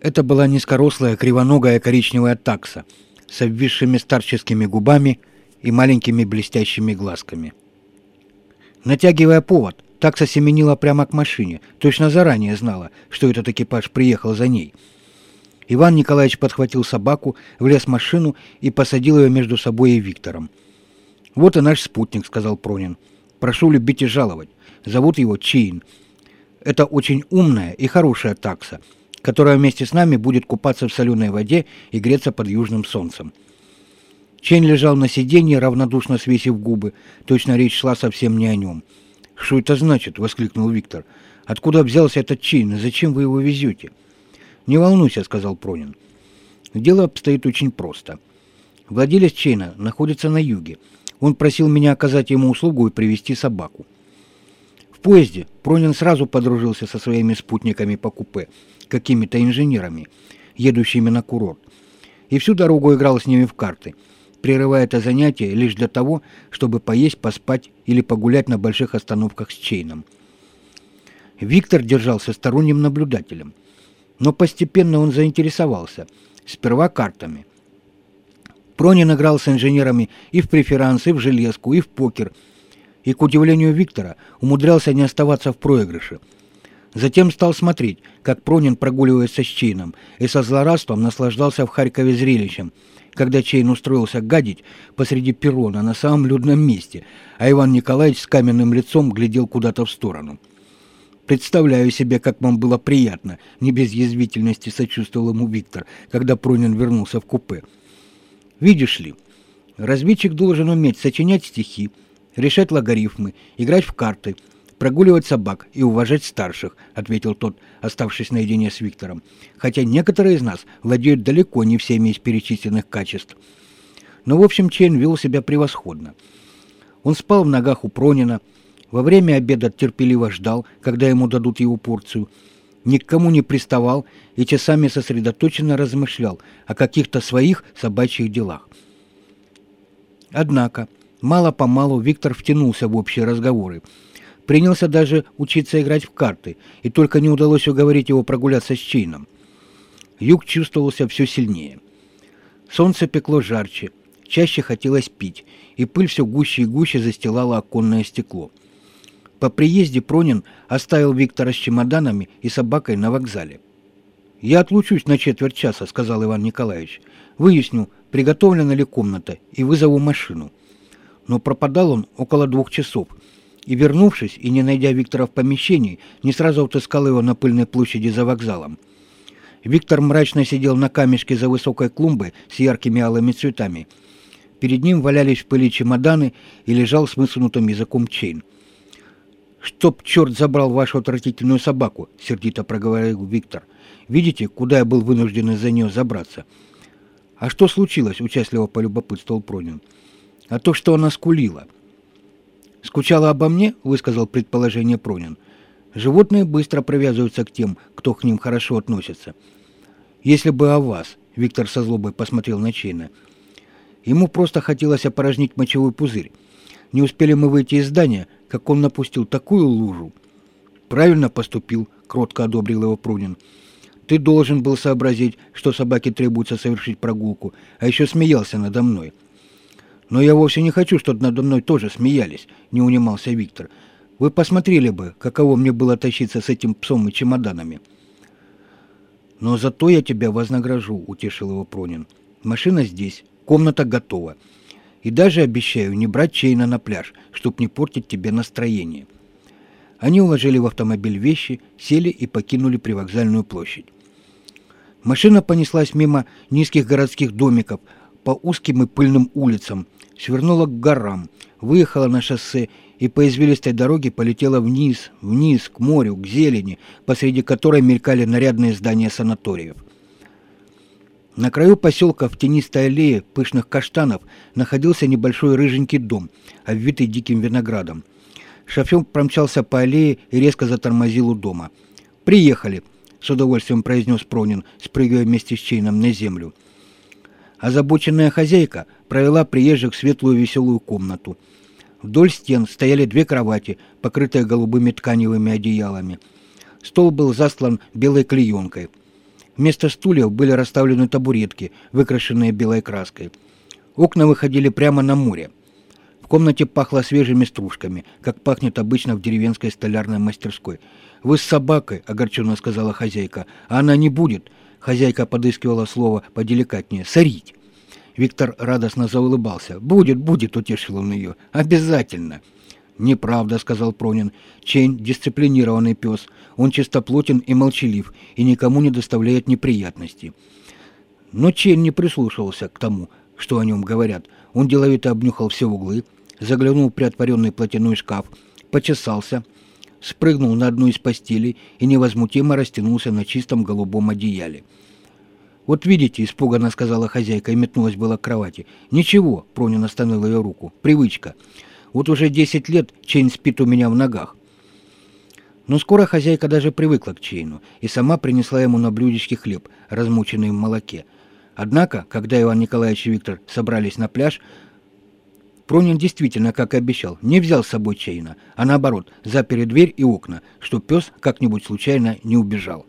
Это была низкорослая кривоногая коричневая такса с обвисшими старческими губами и маленькими блестящими глазками. Натягивая повод, такса семенила прямо к машине, точно заранее знала, что этот экипаж приехал за ней. Иван Николаевич подхватил собаку, влез в машину и посадил ее между собой и Виктором. «Вот и наш спутник», — сказал Пронин. «Прошу любить и жаловать. Зовут его Чейн. Это очень умная и хорошая такса, которая вместе с нами будет купаться в соленой воде и греться под южным солнцем. Чейн лежал на сиденье, равнодушно свесив губы. Точно речь шла совсем не о нем. «Что это значит?» — воскликнул Виктор. «Откуда взялся этот Чейн и зачем вы его везете?» «Не волнуйся», — сказал Пронин. «Дело обстоит очень просто. Владелец Чейна находится на юге. Он просил меня оказать ему услугу и привезти собаку. В поезде Пронин сразу подружился со своими спутниками по купе, какими-то инженерами, едущими на курорт, и всю дорогу играл с ними в карты, прерывая это занятие лишь для того, чтобы поесть, поспать или погулять на больших остановках с Чейном. Виктор держался сторонним наблюдателем, но постепенно он заинтересовался, сперва картами. Пронин играл с инженерами и в преферанс, и в железку, и в покер – и, к удивлению Виктора, умудрялся не оставаться в проигрыше. Затем стал смотреть, как Пронин прогуливается с Чейном, и со злорадством наслаждался в Харькове зрелищем, когда Чейн устроился гадить посреди перрона на самом людном месте, а Иван Николаевич с каменным лицом глядел куда-то в сторону. Представляю себе, как вам было приятно, не без язвительности сочувствовал ему Виктор, когда Пронин вернулся в купе. Видишь ли, разведчик должен уметь сочинять стихи, решать логарифмы, играть в карты, прогуливать собак и уважать старших», — ответил тот, оставшись наедине с Виктором. «Хотя некоторые из нас владеют далеко не всеми из перечисленных качеств». Но, в общем, Чейн вел себя превосходно. Он спал в ногах у Пронина, во время обеда терпеливо ждал, когда ему дадут его порцию, ни к кому не приставал и часами сосредоточенно размышлял о каких-то своих собачьих делах. Однако Мало-помалу Виктор втянулся в общие разговоры. Принялся даже учиться играть в карты, и только не удалось уговорить его прогуляться с Чейном. Юг чувствовался все сильнее. Солнце пекло жарче, чаще хотелось пить, и пыль все гуще и гуще застилала оконное стекло. По приезде Пронин оставил Виктора с чемоданами и собакой на вокзале. «Я отлучусь на четверть часа», — сказал Иван Николаевич. «Выясню, приготовлена ли комната, и вызову машину» но пропадал он около двух часов. И, вернувшись и не найдя Виктора в помещении, не сразу отыскал его на пыльной площади за вокзалом. Виктор мрачно сидел на камешке за высокой клумбой с яркими алыми цветами. Перед ним валялись в пыли чемоданы и лежал с высунутым языком Чейн. «Чтоб черт забрал вашу отвратительную собаку!» — сердито проговорил Виктор. «Видите, куда я был вынужден из-за нее забраться?» «А что случилось?» — участливо полюбопытствовал Пронин а то, что она скулила. «Скучала обо мне?» — высказал предположение Пронин. «Животные быстро привязываются к тем, кто к ним хорошо относится. Если бы о вас», — Виктор со злобой посмотрел на Чейна, «ему просто хотелось опорожнить мочевой пузырь. Не успели мы выйти из здания, как он напустил такую лужу». «Правильно поступил», — кротко одобрил его Прунин. «Ты должен был сообразить, что собаке требуется совершить прогулку, а еще смеялся надо мной». «Но я вовсе не хочу, чтобы надо мной тоже смеялись», — не унимался Виктор. «Вы посмотрели бы, каково мне было тащиться с этим псом и чемоданами». «Но зато я тебя вознагражу», — утешил его Пронин. «Машина здесь, комната готова. И даже обещаю не брать Чейна на пляж, чтоб не портить тебе настроение». Они уложили в автомобиль вещи, сели и покинули привокзальную площадь. Машина понеслась мимо низких городских домиков, по узким и пыльным улицам, свернула к горам, выехала на шоссе и по извилистой дороге полетела вниз, вниз, к морю, к зелени, посреди которой мелькали нарядные здания санаториев. На краю поселка в тенистой аллее пышных каштанов находился небольшой рыженький дом, обвитый диким виноградом. Шофер промчался по аллее и резко затормозил у дома. «Приехали!» — с удовольствием произнес Пронин, спрыгивая вместе с Чейном на землю. Озабоченная хозяйка провела приезжих в светлую веселую комнату. Вдоль стен стояли две кровати, покрытые голубыми тканевыми одеялами. Стол был застлан белой клеенкой. Вместо стульев были расставлены табуретки, выкрашенные белой краской. Окна выходили прямо на море. В комнате пахло свежими стружками, как пахнет обычно в деревенской столярной мастерской. «Вы с собакой», — огорченно сказала хозяйка, — «а она не будет». Хозяйка подыскивала слово поделикатнее. «Сорить». Виктор радостно заулыбался. «Будет, будет», — утешил он ее. «Обязательно». «Неправда», — сказал Пронин. «Чейн — дисциплинированный пес. Он чистоплотен и молчалив, и никому не доставляет неприятностей». Но Чейн не прислушивался к тому, что о нем говорят. Он деловито обнюхал все углы, заглянул в приотворенный платяной шкаф, почесался, спрыгнул на одну из постелей и невозмутимо растянулся на чистом голубом одеяле. «Вот видите», — испуганно сказала хозяйка и метнулась было к кровати. «Ничего», — Пронин остановил ее руку, — «привычка. Вот уже десять лет Чейн спит у меня в ногах». Но скоро хозяйка даже привыкла к Чейну и сама принесла ему на блюдечке хлеб, размоченный в молоке. Однако, когда Иван Николаевич и Виктор собрались на пляж, Пронин действительно, как и обещал, не взял с собой Чейна, а наоборот, запер и дверь и окна, чтобы пес как-нибудь случайно не убежал.